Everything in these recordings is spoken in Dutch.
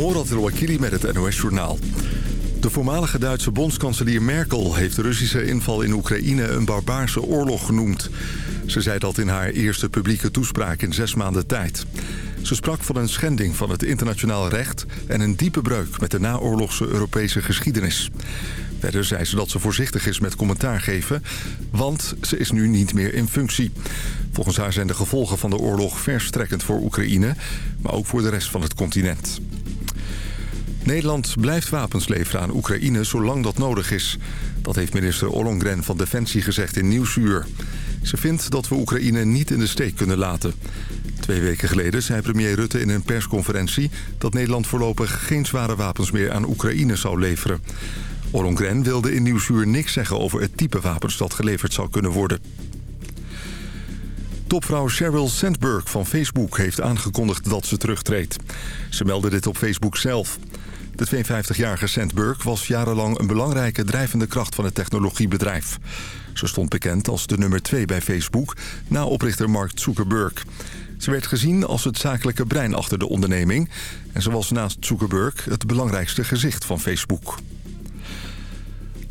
Morat Rouakili met het NOS-journaal. De voormalige Duitse bondskanselier Merkel heeft de Russische inval in Oekraïne een barbaarse oorlog genoemd. Ze zei dat in haar eerste publieke toespraak in zes maanden tijd. Ze sprak van een schending van het internationaal recht en een diepe breuk met de naoorlogse Europese geschiedenis. Verder zei ze dat ze voorzichtig is met commentaar geven, want ze is nu niet meer in functie. Volgens haar zijn de gevolgen van de oorlog verstrekkend voor Oekraïne, maar ook voor de rest van het continent. Nederland blijft wapens leveren aan Oekraïne zolang dat nodig is. Dat heeft minister Ollongren van Defensie gezegd in Nieuwsuur. Ze vindt dat we Oekraïne niet in de steek kunnen laten. Twee weken geleden zei premier Rutte in een persconferentie... dat Nederland voorlopig geen zware wapens meer aan Oekraïne zou leveren. Ollongren wilde in Nieuwsuur niks zeggen over het type wapens dat geleverd zou kunnen worden. Topvrouw Sheryl Sandberg van Facebook heeft aangekondigd dat ze terugtreedt. Ze meldde dit op Facebook zelf. De 52-jarige Sandberg was jarenlang een belangrijke drijvende kracht van het technologiebedrijf. Ze stond bekend als de nummer 2 bij Facebook, na oprichter Mark Zuckerberg. Ze werd gezien als het zakelijke brein achter de onderneming... en ze was naast Zuckerberg het belangrijkste gezicht van Facebook.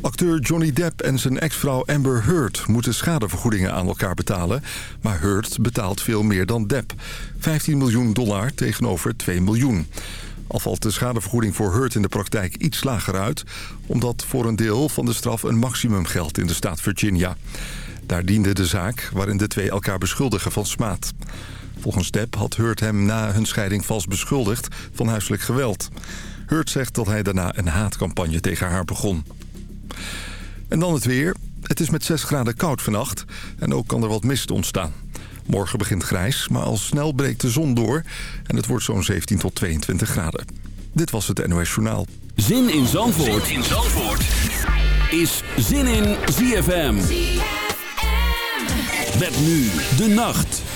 Acteur Johnny Depp en zijn ex-vrouw Amber Heard moeten schadevergoedingen aan elkaar betalen. Maar Heard betaalt veel meer dan Depp. 15 miljoen dollar tegenover 2 miljoen. Al valt de schadevergoeding voor Heard in de praktijk iets lager uit... omdat voor een deel van de straf een maximum geldt in de staat Virginia. Daar diende de zaak waarin de twee elkaar beschuldigen van smaad. Volgens Depp had Heard hem na hun scheiding vals beschuldigd van huiselijk geweld. Heard zegt dat hij daarna een haatcampagne tegen haar begon. En dan het weer. Het is met 6 graden koud vannacht en ook kan er wat mist ontstaan. Morgen begint grijs, maar al snel breekt de zon door en het wordt zo'n 17 tot 22 graden. Dit was het NOS Journaal. Zin in Zandvoort, zin in Zandvoort. is Zin in ZFM. ZFM. Met nu de nacht.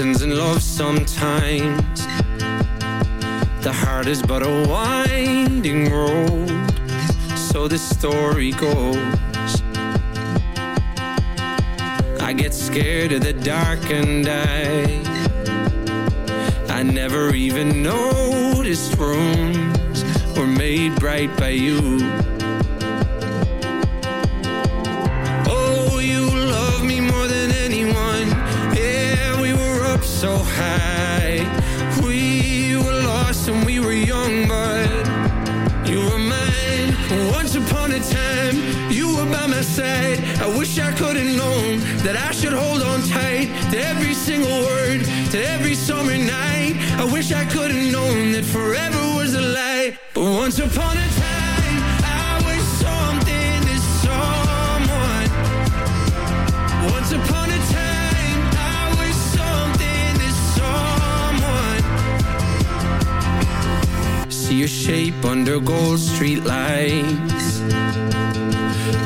lessons in love sometimes. The heart is but a winding road So the story goes. I get scared of the dark and I I never even noticed rooms Were made bright by you. so high. We were lost and we were young but You were mine. Once upon a time You were by my side. I wish I could have known That I should hold on tight To every single word To every summer night. I wish I could have known That forever was a lie. But once upon a time your shape under gold street lights.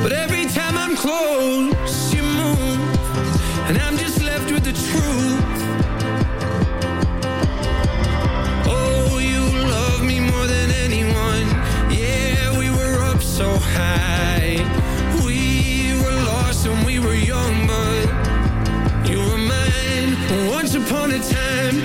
But every time I'm close, you move And I'm just left with the truth. Oh, you love me more than anyone. Yeah, we were up so high. We were lost and we were young, but You were mine. Once upon a time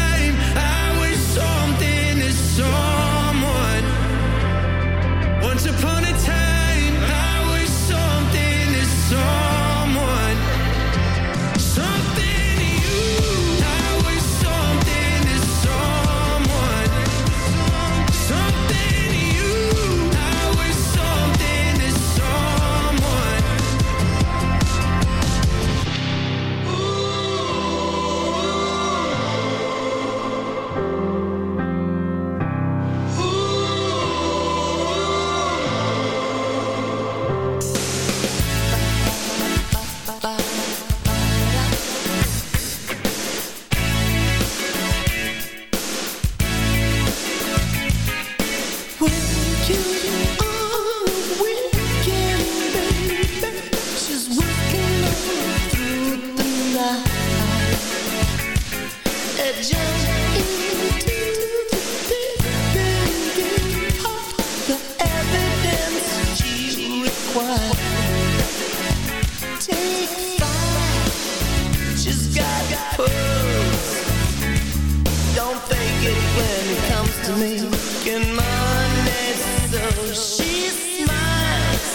making money So she smiles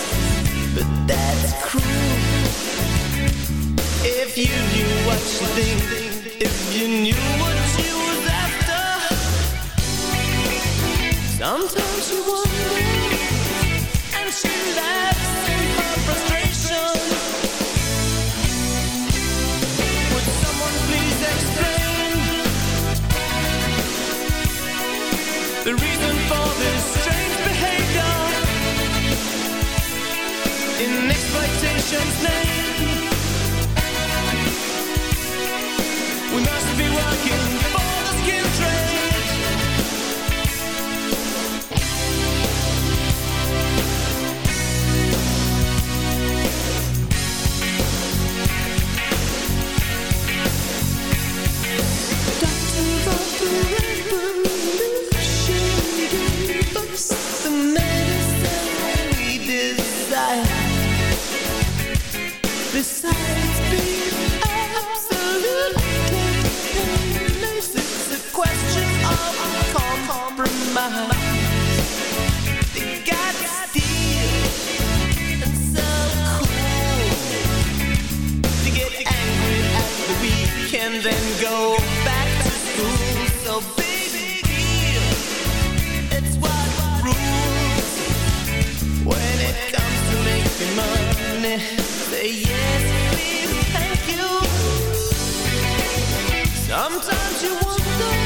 But that's cruel. If you knew what you think If you knew what you was after. Sometimes you wonder nation's name. Sometimes you want the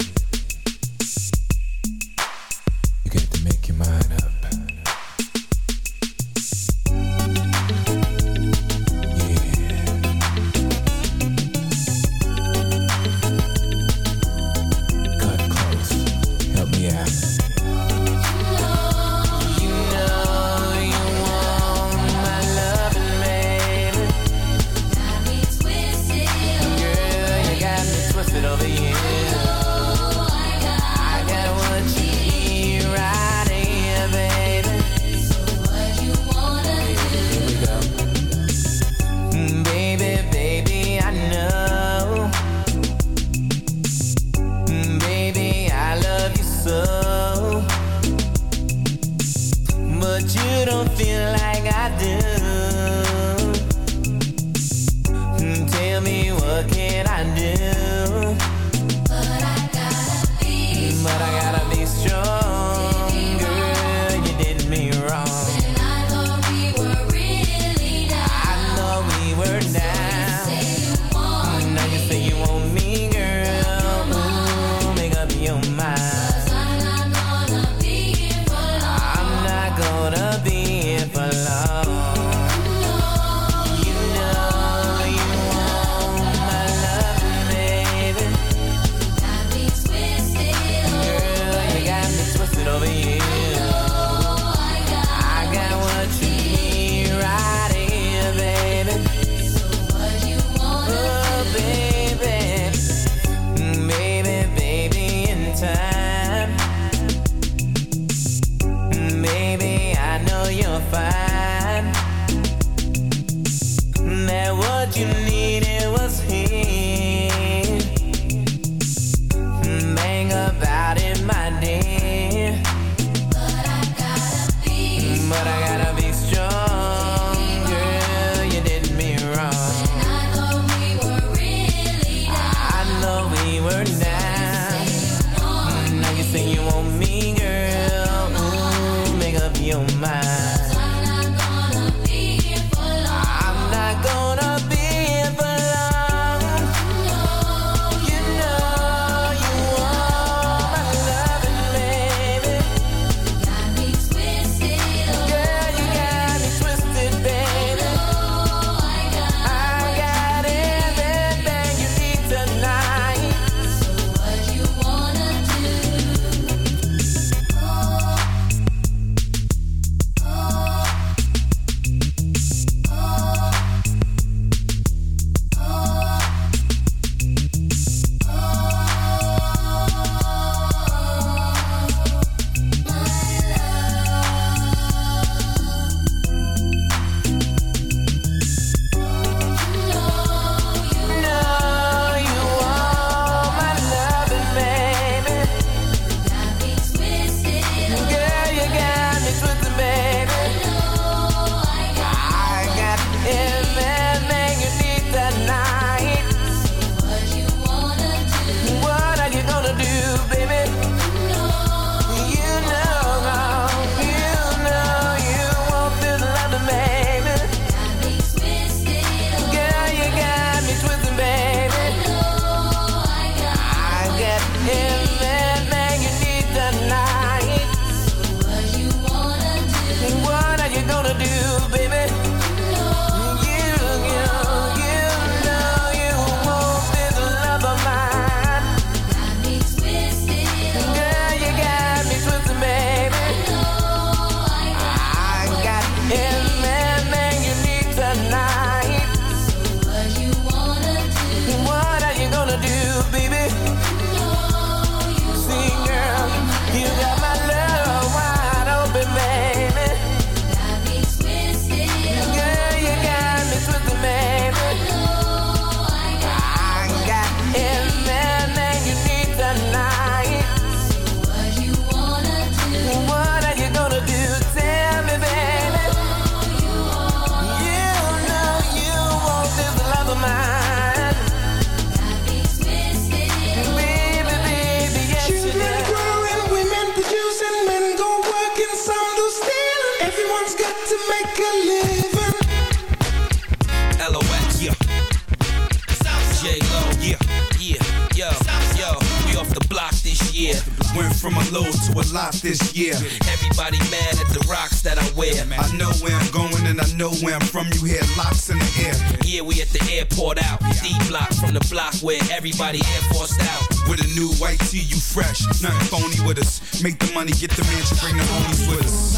money, get the mansion, bring the homies with us.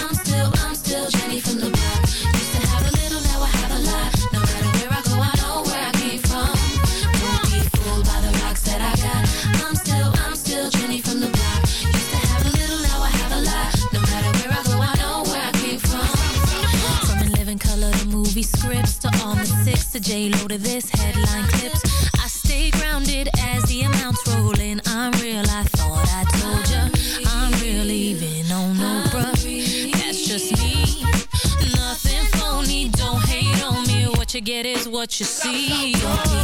I'm still, I'm still Jenny from the block. Used to have a little, now I have a lot. No matter where I go, I know where I came from. Don't be fooled by the rocks that I got. I'm still, I'm still Jenny from the block. Used to have a little, now I have a lot. No matter where I go, I know where I came from. From living color to movie scripts to all the six to J Lo to this. what you see.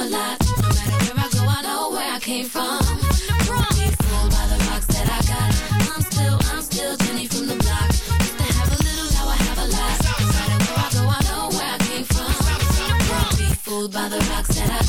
No matter where I go, I know where I came from. From being sold by the rocks that I got. I'm still, I'm still from the block. Used to have a little, now I have a lot. No matter where I go, I know where I came from. Fooled by the rocks that I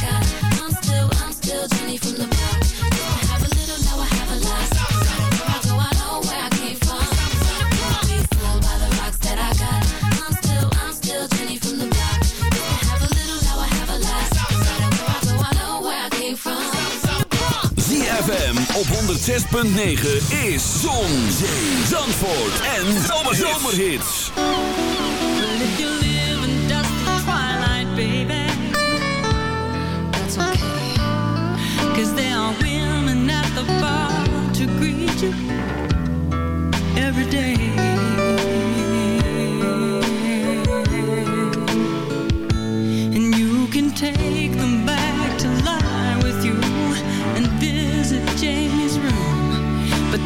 op 106.9 is Zon, Zee, Zandvoort en Zomerhits. You take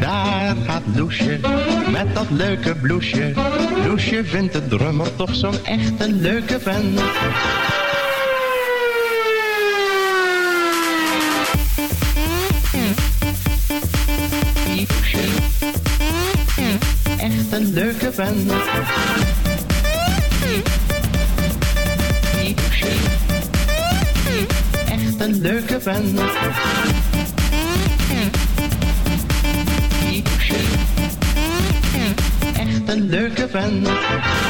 Daar gaat Loesje met dat leuke bloesje. Loesje vindt de drummer toch zo'n echt een leuke vent. Echt een leuke vent. Echt een leuke vent. Leuke vent.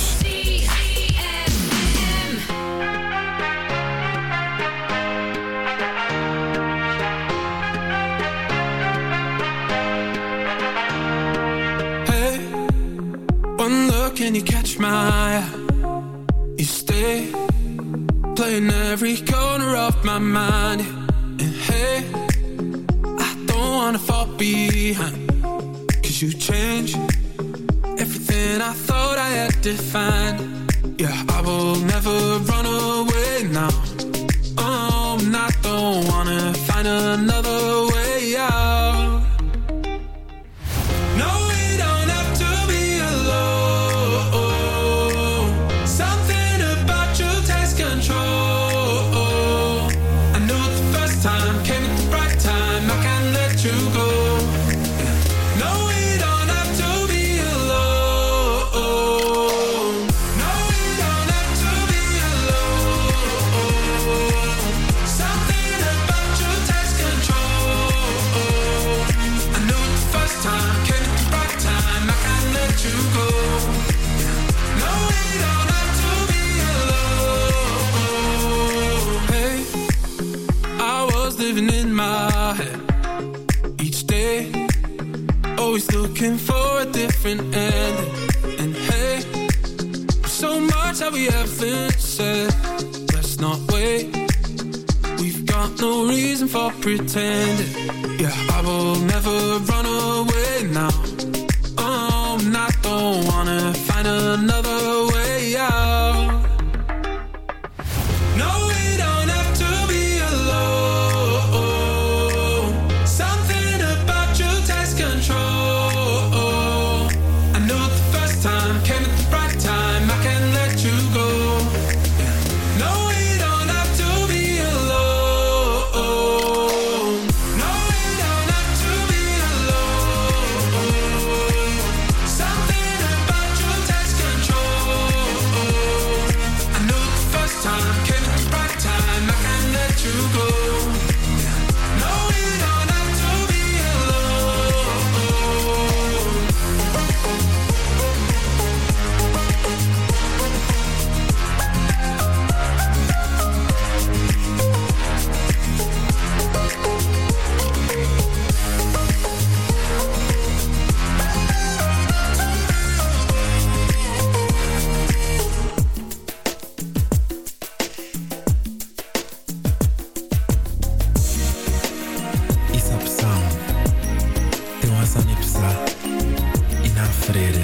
Freire.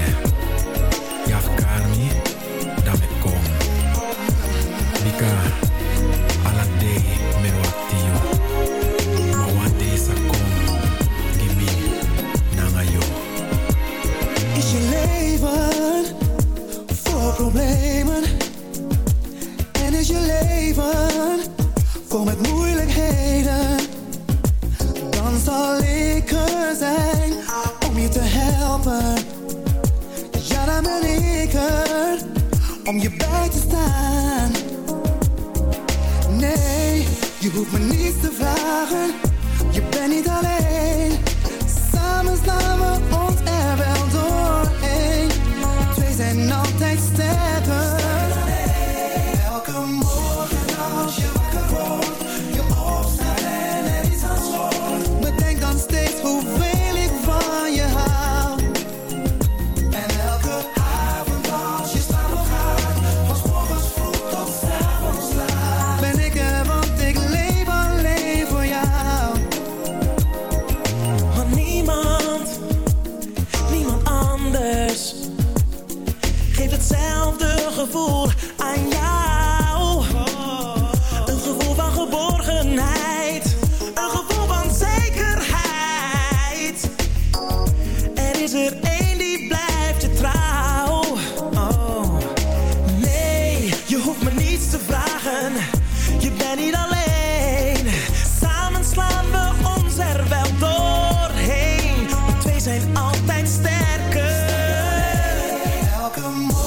Welcome home